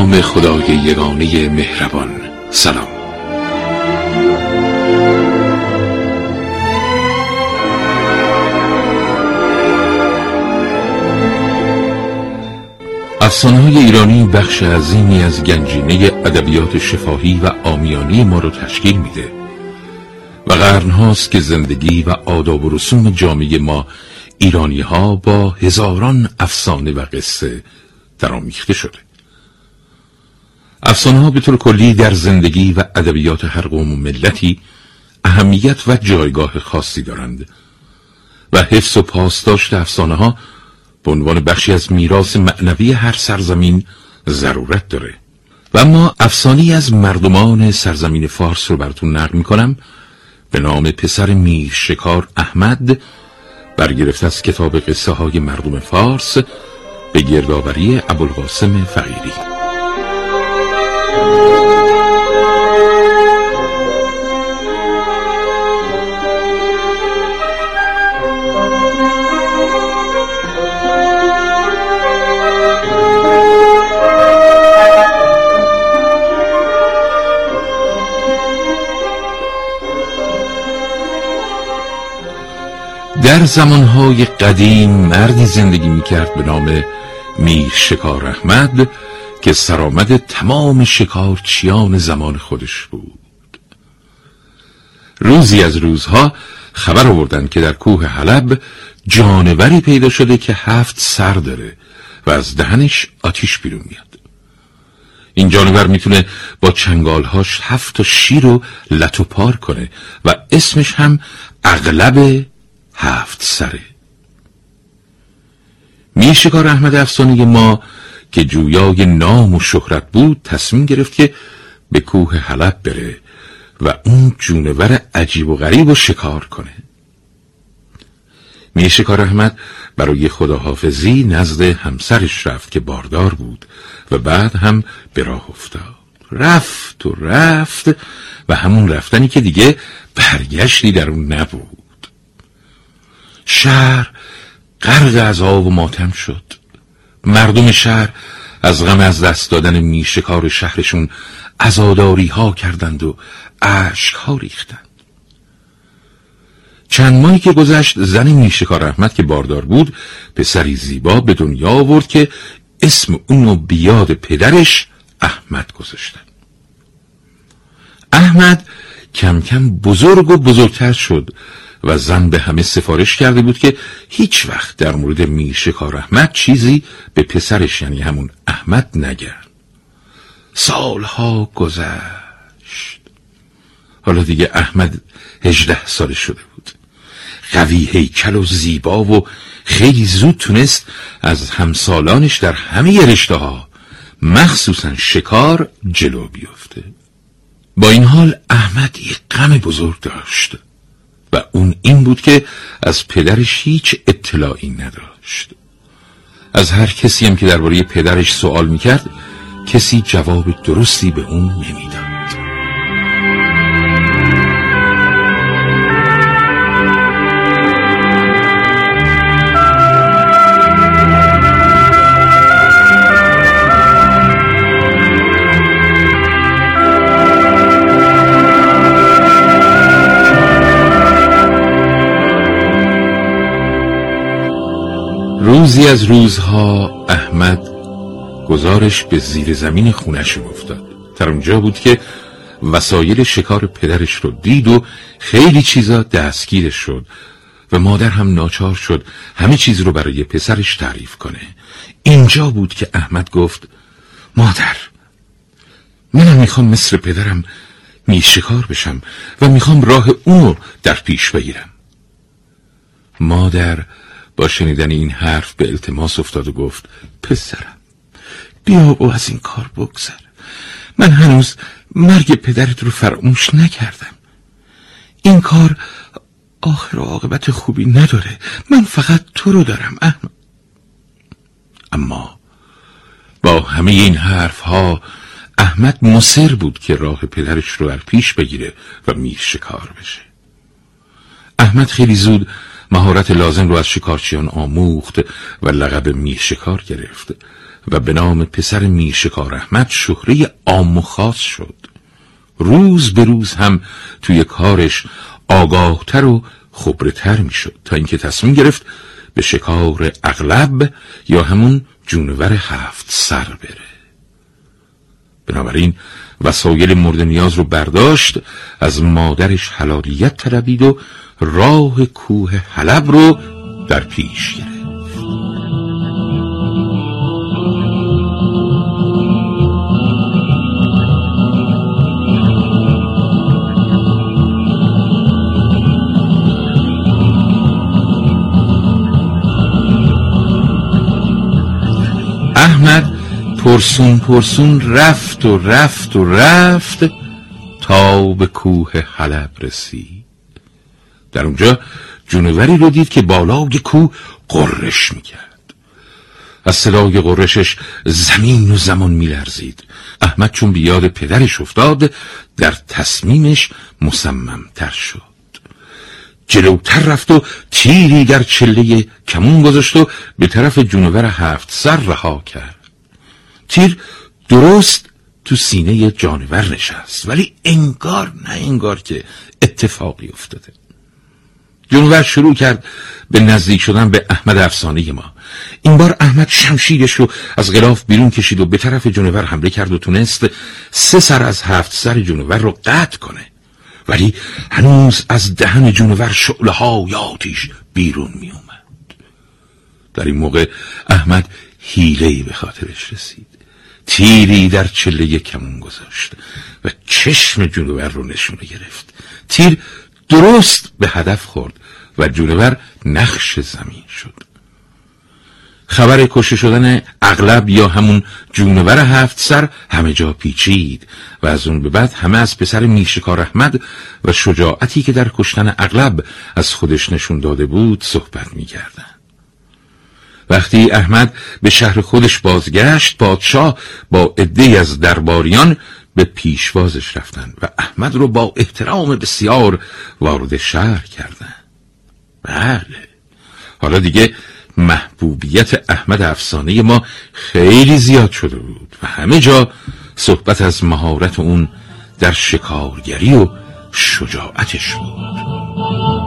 نام خدای یگانه مهربان. سلام. افسانه های ایرانی بخش عظیمی از گنجینه ادبیات شفاهی و آمیانی ما رو تشکیل میده و قرنهاست که زندگی و آداب و رسوم جامعه ما ایرانی ها با هزاران افسانه و قصه درآمیخته شده. افسانه ها به طور کلی در زندگی و ادبیات هر قوم و ملتی اهمیت و جایگاه خاصی دارند و حفظ و پاسداشت افسانه ها به عنوان بخشی از میراث معنوی هر سرزمین ضرورت داره. و اما افسانی از مردمان سرزمین فارس رو براتون نقل می‌کنم. به نام پسر میر شکار احمد برگرفته از کتاب قصه های مردم فارس به گردآوری ابوالقاسم فقیری. در زمانهای قدیم مردی زندگی می‌کرد به نام میر شکار احمد که سرآمد تمام شکارچیان زمان خودش بود. روزی از روزها خبر آوردن که در کوه حلب جانوری پیدا شده که هفت سر داره و از دهنش آتیش بیرون میاد. این جانور می‌تونه با چنگالهاش هفت تا شیر رو پار کنه و اسمش هم اغلب هفت سره. میشکار احمد افسانه ما که جویای نام و شهرت بود تصمیم گرفت که به کوه حلب بره و اون جونور عجیب و غریب و شکار کنه. میشکار احمد برای خداحافظی نزد همسرش رفت که باردار بود و بعد هم به راه افتاد. رفت و رفت و همون رفتنی که دیگه برگشتی در اون نبود. شهر غرق از آب و ماتم شد. مردم شهر از غم از دست دادن میشکار شهرشون ازاداری ها کردند و عشق ها ریختند. چند ماهی که گذشت زن میشکار احمد که باردار بود پسری زیبا به دنیا آورد که اسم اونو بیاد پدرش احمد گذاشتن. احمد کم کم بزرگ و بزرگتر شد. و زن به همه سفارش کرده بود که هیچ وقت در مورد میرشکار احمد چیزی به پسرش یعنی همون احمد نگرد. سالها گذشت. حالا دیگه احمد هجده ساله شده بود. قوی هیکل و زیبا و خیلی زود تونست از همسالانش در همه رشته ها مخصوصا شکار جلو بیفته. با این حال احمد یک غم بزرگ داشت. و اون این بود که از پدرش هیچ اطلاعی نداشت. از هر کسی هم که درباره پدرش سوال می‌کرد کسی جواب درستی به اون نمی‌داد. روزی از روزها احمد گزارش به زیر زمین خونش افتاد. در اونجا بود که وسایل شکار پدرش رو دید و خیلی چیزا دستگیرش شد و مادر هم ناچار شد همه چیز رو برای پسرش تعریف کنه. اینجا بود که احمد گفت مادر منم می‌خوام مثل پدرم میشکار بشم و می‌خوام راه اونو در پیش بگیرم. مادر با شنیدن این حرف به التماس افتاد و گفت پسرم بیا و از این کار بگذر. من هنوز مرگ پدرت رو فراموش نکردم. این کار آخر و عاقبت خوبی نداره. من فقط تو رو دارم احمد. اما با همه این حرف ها احمد مصر بود که راه پدرش رو در پیش بگیره و میر شکار بشه. احمد خیلی زود مهارت لازم رو از شکارچیان آموخت و لقب میر شکار گرفت و به نام پسر میر شکار احمد شهره عام و خاص شد. روز به روز هم توی کارش آگاهتر و خبرتر می‌شد تا اینکه تصمیم گرفت به شکار اغلب یا همون جونور هفت سر بره. بنابراین وسایل مورد نیاز رو برداشت از مادرش حلالیت طلبید و راه کوه حلب رو در پیش گرفت. پرسون پرسون رفت و رفت و رفت تا به کوه حلب رسید. در اونجا جونوری رو دید که بالای کوه قررش می‌کرد. از صدای قررشش زمین و زمان میلرزید. احمد چون بیاد پدرش افتاد در تصمیمش مصممتر شد. جلوتر رفت و تیری در چله کمون گذاشت و به طرف جونور هفت سر رها کرد. تیر درست تو سینه جانور نشست. ولی انگار نه انگار که اتفاقی افتاده. جونور شروع کرد به نزدیک شدن به احمد افسانه ما. این بار احمد شمشیرش رو از غلاف بیرون کشید و به طرف جونور حمله کرد و تونست سه سر از هفت سر جونور رو قطع کنه. ولی هنوز از دهن جونور شعله ها یا آتیش بیرون می اومد در این موقع احمد حیله‌ای به خاطرش رسید. تیری در چله کمون گذاشت و چشم جونور رو نشونه گرفت. تیر درست به هدف خورد و جونور نقش زمین شد. خبر کشته شدن اغلب یا همون جونور هفت سر همه جا پیچید و از اون به بعد همه از پسر میشکار احمد و شجاعتی که در کشتن اغلب از خودش نشون داده بود صحبت می‌کردن وقتی احمد به شهر خودش بازگشت پادشاه با عده از درباریان به پیشوازش رفتن و احمد رو با احترام بسیار وارد شهر کردن بله. حالا دیگه محبوبیت احمد افسانه ما خیلی زیاد شده بود و همه جا صحبت از مهارت اون در شکارگری و شجاعتش بود.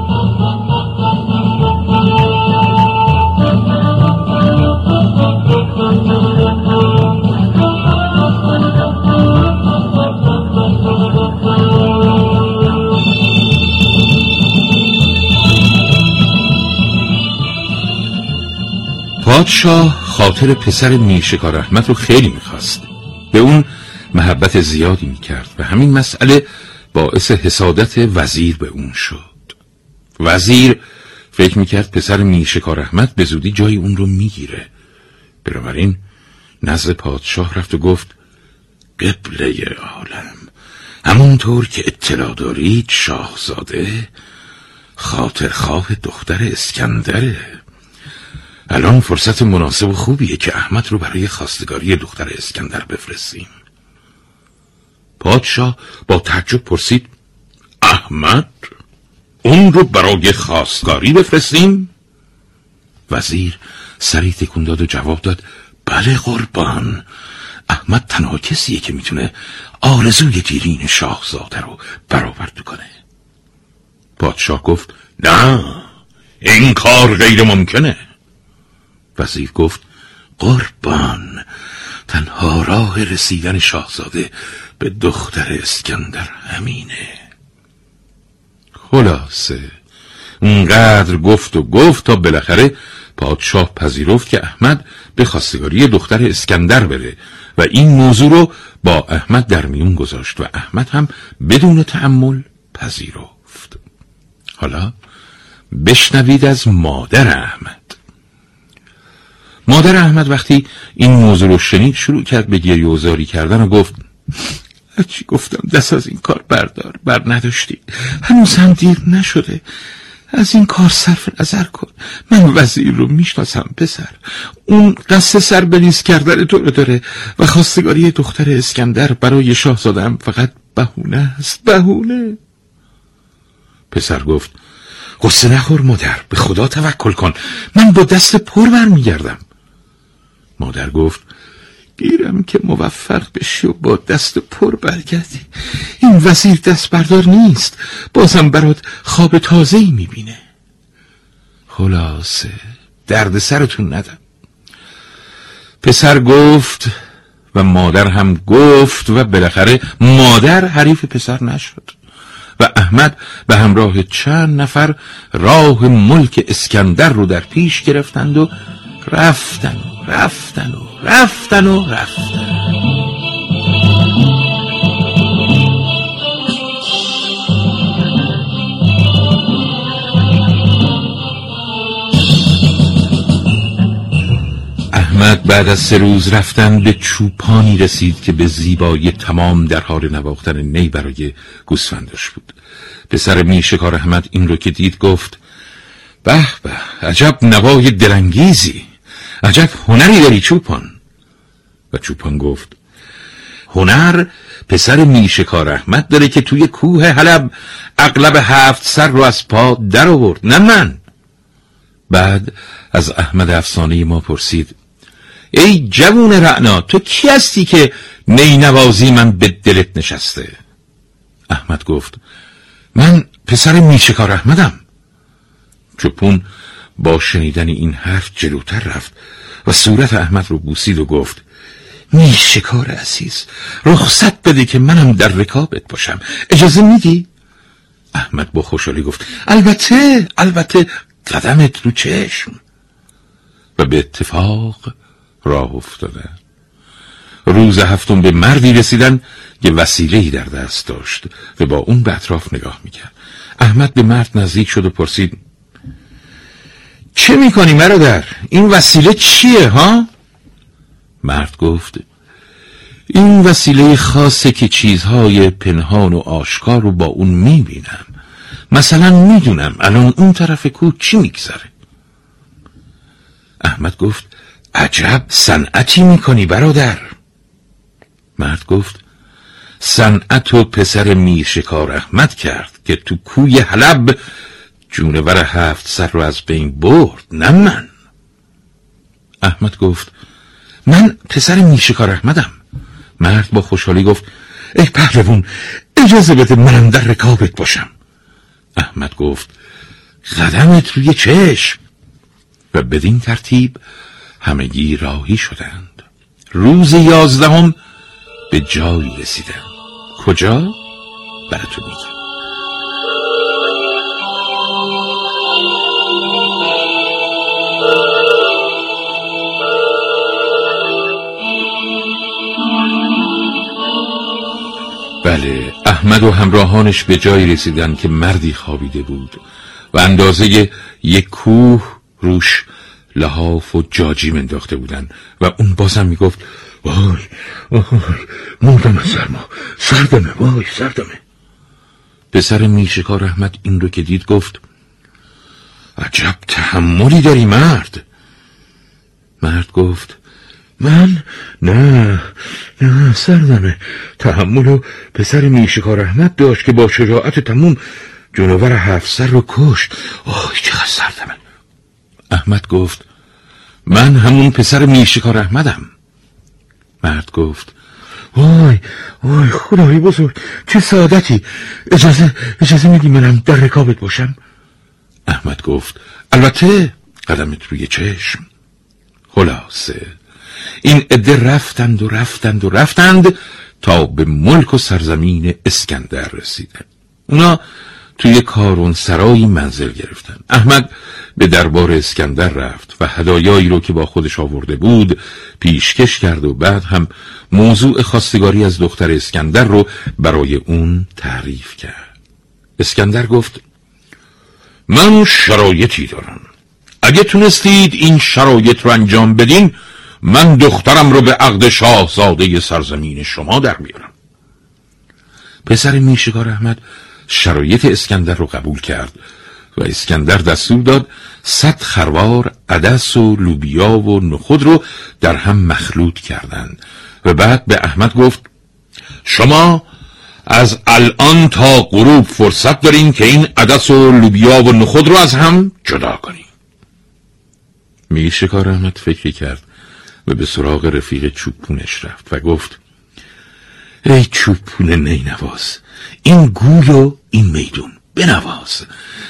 پادشاه خاطر پسر میرشکار احمد رو خیلی می‌خواست. به اون محبت زیادی می‌کرد و همین مسئله باعث حسادت وزیر به اون شد. وزیر فکر می‌کرد پسر میرشکار احمد به زودی جای اون رو می‌گیره. بنابراین نزد پادشاه رفت و گفت قبله عالم. همونطور که اطلاع دارید شاهزاده خاطرخواه دختر اسکندره. الان فرصت مناسب و خوبیه که احمد رو برای خواستگاری دختر اسکندر بفرستیم. پادشاه با تعجب پرسید احمد اون رو برای خواستگاری بفرستیم؟ وزیر سری تکون داد و جواب داد بله قربان. احمد تنها کسیه که می‌تونه آرزوی دیرین شاهزاده رو برآورده کنه. پادشاه گفت نه این کار غیر ممکنه. وزیر گفت قربان تنها راه رسیدن شاهزاده به دختر اسکندر همینه. خلاصه اونقدر گفت و گفت تا بالاخره پادشاه پذیرفت که احمد به خواستگاری دختر اسکندر بره و این موضوع رو با احمد در میون گذاشت و احمد هم بدون تعمل پذیرفت. حالا بشنوید از مادر احمد مادر احمد وقتی این موضوع رو شنید شروع کرد به گریه و زاری کردن و گفت هرچی گفتم دست از این کار بردار بر نداشتی. هنوز هم دیر نشده. از این کار صرف نظر کن. من وزیر رو می‌شناسم پسر. اون قصد سر بلیز کردن تو رو داره و خواستگاری دختر اسکندر برای شاهزادم فقط بهونه است بهونه. پسر گفت قصه نخور مادر به خدا توکل کن. من با دست پر برمیگردم. مادر گفت گیرم که موفق بشی و با دست پر برگردی. این وزیر دست بردار نیست. بازم برات خواب تازه ای می‌بینه. خلاصه درد سرتون ندم پسر گفت و مادر هم گفت و بالاخره مادر حریف پسر نشد. و احمد به همراه چند نفر راه ملک اسکندر رو در پیش گرفتند و رفتن و رفتن و رفتن و رفتن. احمد بعد از سه روز رفتن به چوپانی رسید که به زیبایی تمام در حال نواختن نی برای گوسفندش بود. پسر میشکار احمد این رو که دید گفت به به عجب نوای دلانگیزی. عجب هنری داری چوپان. و چوپان گفت هنر پسر میشکار احمد داره که توی کوه حلب اغلب هفت سر رو از پا در آورد نه من. بعد از احمد افسانه ما پرسید ای جوون رعنا تو کی هستی که نینوازی من به دلت نشسته؟ احمد گفت من پسر میشکار احمدم. چپون با شنیدن این حرف جلوتر رفت و صورت احمد رو بوسید و گفت میشکار عزیز رخصت بده که منم در رکابت باشم. اجازه میدی؟ احمد با خوشحالی گفت البته البته قدمت رو چشم. و به اتفاق راه افتاده. روز هفتم به مردی رسیدن که وسیلهی در دست داشت و با اون به اطراف نگاه می‌کرد. احمد به مرد نزدیک شد و پرسید چه می‌کنی مرادر؟ این وسیله چیه ها؟ مرد گفت این وسیله خاصه که چیزهای پنهان و آشکار رو با اون می‌بینم مثلا می‌دونم الان اون طرف کوه چی میگذره احمد گفت عجب صنعتی می‌کنی برادر مرد گفت صنعت و پسر میشکار احمد کرد که تو کوی حلب جونور هفت سر رو از بین برد نه من. احمد گفت من پسر میشکار احمدم. مرد با خوشحالی گفت ای پهلوون اجازه بده منم در رکابت باشم. احمد گفت قدمت روی چشم. و بدین ترتیب همگی راهی شدند. روز یازدهم به جایی رسیدند. کجا؟ براتون میگم. بله احمد و همراهانش به جایی رسیدن که مردی خوابیده بود و اندازه یک کوه روش لحاف و جاجی انداخته بودن و اون بازم می‌گفت وای وای مردم سرما سردمه وای سردمه. پسر میشکار احمد این رو که دید گفت عجب تحملی داری مرد. مرد گفت من؟ نه نه سردمه. تحمل و پسر میشکار احمد داشت که با شجاعت تموم جنوبر هفت سر رو کشت. آه چقدر سردمه. احمد گفت من همون پسر میشکار احمدم مرد گفت وای وای خدای بزرگ چه سعادتی. اجازه اجازه میدی منم در رکابت باشم؟ احمد گفت البته قدمت روی چشم. خلاصه. این عده رفتند و رفتند و رفتند تا به ملک و سرزمین اسکندر رسیدند. اونا توی کارون سرایی منزل گرفتن. احمد به دربار اسکندر رفت و هدایایی رو که با خودش آورده بود پیشکش کرد و بعد هم موضوع خواستگاری از دختر اسکندر رو برای اون تعریف کرد. اسکندر گفت من شرایطی دارم. اگه تونستید این شرایط رو انجام بدین من دخترم رو به عقد شاهزاده سرزمین شما در میارم. پسر میشکار احمد شرایط اسکندر رو قبول کرد و اسکندر دستور داد صد خروار عدس و لوبیا و نخود رو در هم مخلوط کردند و بعد به احمد گفت شما از الان تا غروب فرصت دارین که این عدس و لوبیا و نخود رو از هم جدا کنیم میر شکار احمد فکری کرد و به سراغ رفیق چوبپونش رفت و گفت ای چوبپون نینواز این گوی و این میدون بنواز.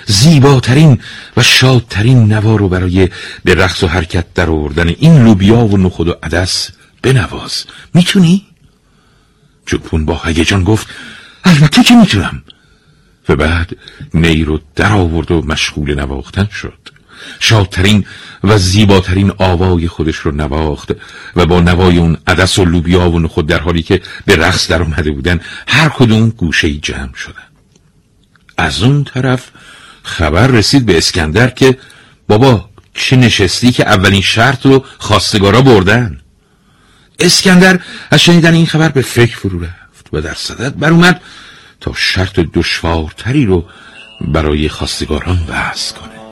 زیباترین و شادترین نوا رو برای به رقص و حرکت در آوردن این لوبیا و نخود و عدس بنواز. می‌تونی؟ چوبپون با هیجان گفت البته که می‌تونم. و بعد نی رو در آورد و مشغول نواختن شد. شادترین و زیباترین آوای خودش رو نواخت و با نوای اون عدس و لوبیا و نخود در حالی که به رقص در اومده بودن هر کدوم گوشه جمع شدن. از اون طرف خبر رسید به اسکندر که بابا چه نشستی که اولین شرط رو خواستگارا بردن؟ اسکندر از شنیدن این خبر به فکر فرو رفت و در صدت بر اومد تا شرط دشوارتری رو برای خواستگاران وضع کنه.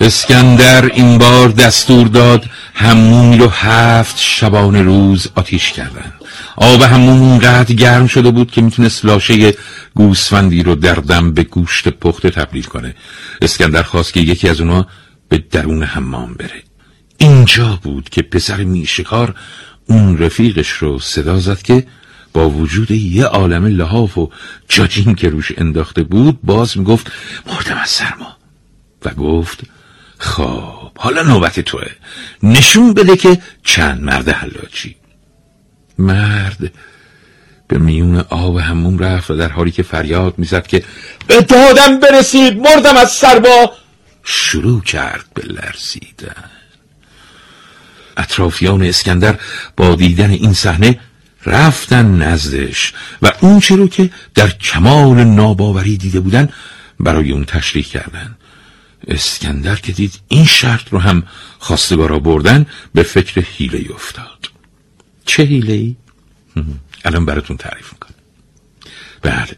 اسکندر این بار دستور داد همون رو هفت شبانه روز آتیش کردن. آب همون اونقدر گرم شده بود که می‌تونست لاشه گوسفندی رو در دم به گوشت پخته تبدیل کنه. اسکندر خواست که یکی از اونا به درون حمام بره. اینجا بود که پسر میشکار اون رفیقش رو صدا زد که با وجود یه عالم لحاف و جاجین که روش انداخته بود باز می‌گفت مردم از سرما. و گفت خب حالا نوبت توه. نشون بده که چند مرد حلاجی. مرد به میون آب هموم رفت و در حالی که فریاد می‌زد که به دادم برسید مردم از سربا شروع کرد به لرزیدن. اطرافیان اسکندر با دیدن این صحنه رفتن نزدش و اون چه رو که در کمال ناباوری دیده بودن برای اون تشریح کردن. اسکندر که دید این شرط رو هم خواستگارا بردن به فکر حیله افتاد. چه حیله ای؟ الان براتون تعریف می‌کنم. بله.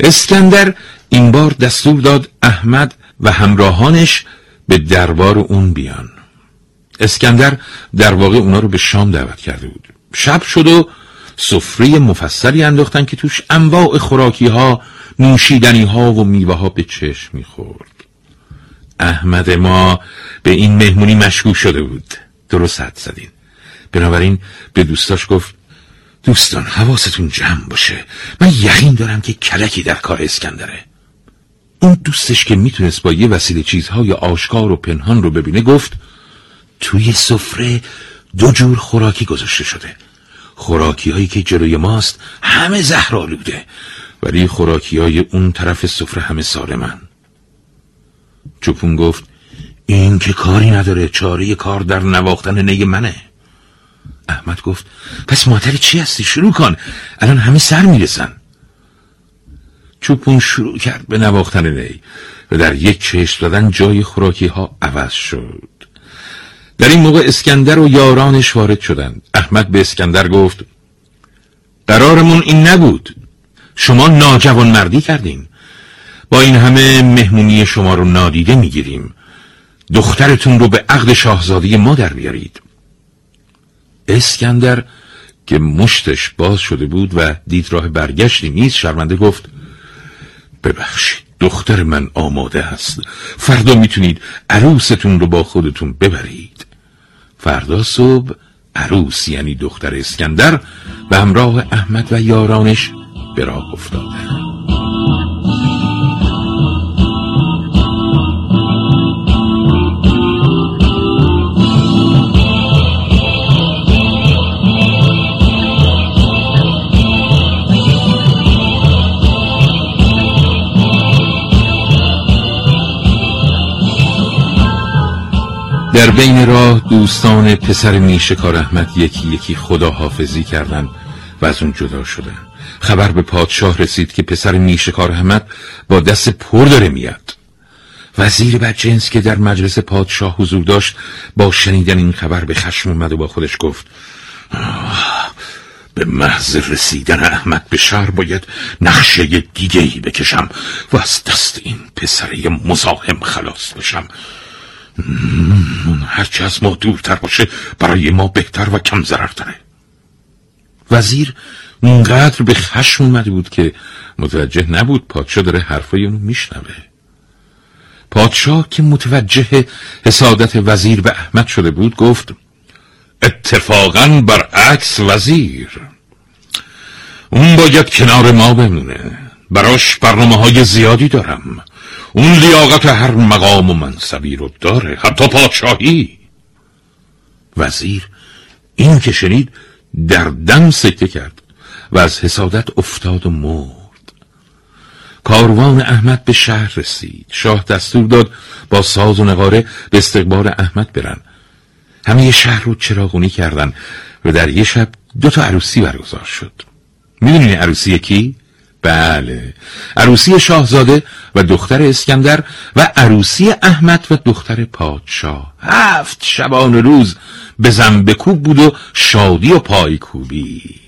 اسکندر این بار دستور داد احمد و همراهانش به دربار اون بیان. اسکندر در واقع اونا رو به شام دعوت کرده بود. شب شد و سفره مفصلی انداختن که توش انواع خوراکی ها نوشیدنی ها و میوه ها به چشم می‌خورد. احمد ما به این مهمونی مشکوک شده بود. درست حد زدین. بنابراین به دوستاش گفت دوستان حواستون جمع باشه. من یقین دارم که کلکی در کار اسکندره. اون دوستش که می‌تونست با یه وسیله چیزهای آشکار و پنهان رو ببینه گفت توی سفره دو جور خوراکی گذاشته شده. خوراکی هایی که جلوی ماست همه زهرالوده ولی خوراکی های اون طرف سفره همه سالمن چوپون گفت این که کاری نداره چاره کار در نواختن نی منه. احمد گفت پس مادر چی هستی؟ شروع کن. الان همه سر می‌رسن. چوپون شروع کرد به نواختن نی. و در یک چشم دادن جای خوراکی ها عوض شد. در این موقع اسکندر و یارانش وارد شدند. احمد به اسکندر گفت قرارمون این نبود. شما ناجوان مردی کردین. با این همه مهمونی شما رو نادیده می‌گیریم. دخترتون رو به عقد شاهزادی ما در بیارید. اسکندر که مشتش باز شده بود و دید راه برگشتی نیست شرمنده گفت ببخشید دختر من آماده است. فردا می‌تونید عروستون رو با خودتون ببرید. فردا صبح عروس یعنی دختر اسکندر و همراه احمد و یارانش به راه افتادند در بین راه دوستان پسر میشکار احمد یکی یکی خداحافظی کردند و از اون جدا شدن خبر به پادشاه رسید که پسر میشکار احمد با دست پر داره میاد. وزیر بدجنس که در مجلس پادشاه حضور داشت با شنیدن این خبر به خشم اومد و با خودش گفت به محض رسیدن احمد به شهر باید نقشه دیگه ای بکشم و از دست این پسره مزاحم خلاص بشم. هرچه از ما دورتر باشه برای ما بهتر و کم ضررتره. وزیر اونقدر به خشم اومده بود که متوجه نبود پادشاه داره حرفای اونو میشنوه. پادشاه که متوجه حسادت وزیر به احمد شده بود گفت اتفاقا برعکس وزیر. اون باید کنار ما بمونه. براش برنامه های زیادی دارم. اون لیاقت هر مقام و منصبی رو داره حتی پادشاهی. وزیر این که شنید در دم سکته کرد و از حسادت افتاد و مرد. کاروان احمد به شهر رسید. شاه دستور داد با ساز و نقاره به استقبال احمد برن. همه شهر رو چراغونی کردن و در یه شب دو تا عروسی برگزار شد. می‌دونین عروسی کی؟ بله. عروسی شاهزاده و دختر اسکندر و عروسی احمد و دختر پادشاه. هفت شبان روز به بکوب بود و شادی و پایکوبی.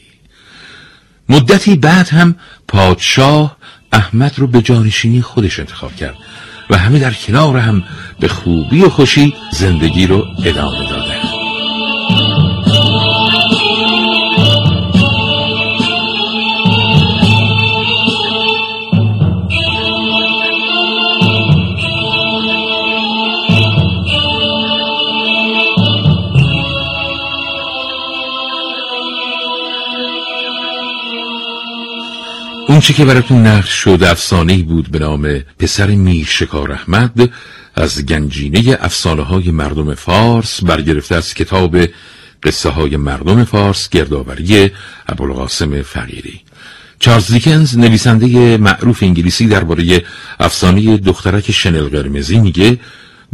مدتی بعد هم پادشاه احمد رو به جانشینی خودش انتخاب کرد و همه در کنار هم به خوبی و خوشی زندگی رو ادامه دادن اونچه که براتون نقل شد افسانه بود به نام پسر میر شکار احمد از گنجینه افسانه های مردم فارس برگرفته از کتاب قصه های مردم فارس گردآوری ابوالقاسم فقیری. چارلز دیکنز نویسنده معروف انگلیسی درباره افسانه دخترک شنل قرمزی میگه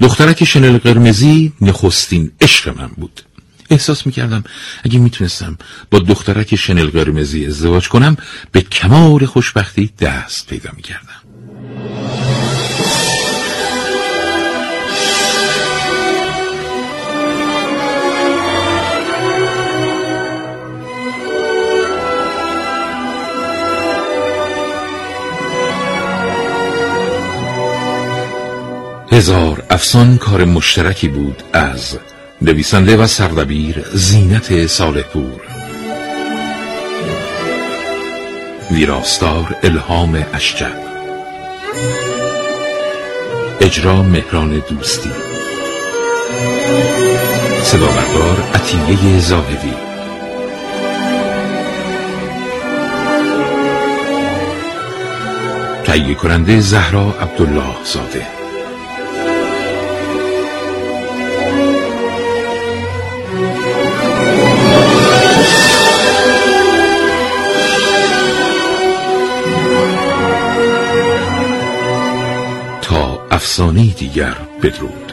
دخترک شنل قرمزی نخستین عشق من بود. احساس می‌کردم اگه می‌تونستم با دخترک شنل قرمزی ازدواج کنم به کمال خوشبختی دست پیدا می‌کردم. هزار افسان کار مشترکی بود از نویسنده و سردبیر زینت صالح پور ویراستار الهام اشجب اجرا مهران دوستی. صدا بردار عطیه زاهدی. تهیه کننده زهرا عبدالله زاده. افسانه دیگر بدرود.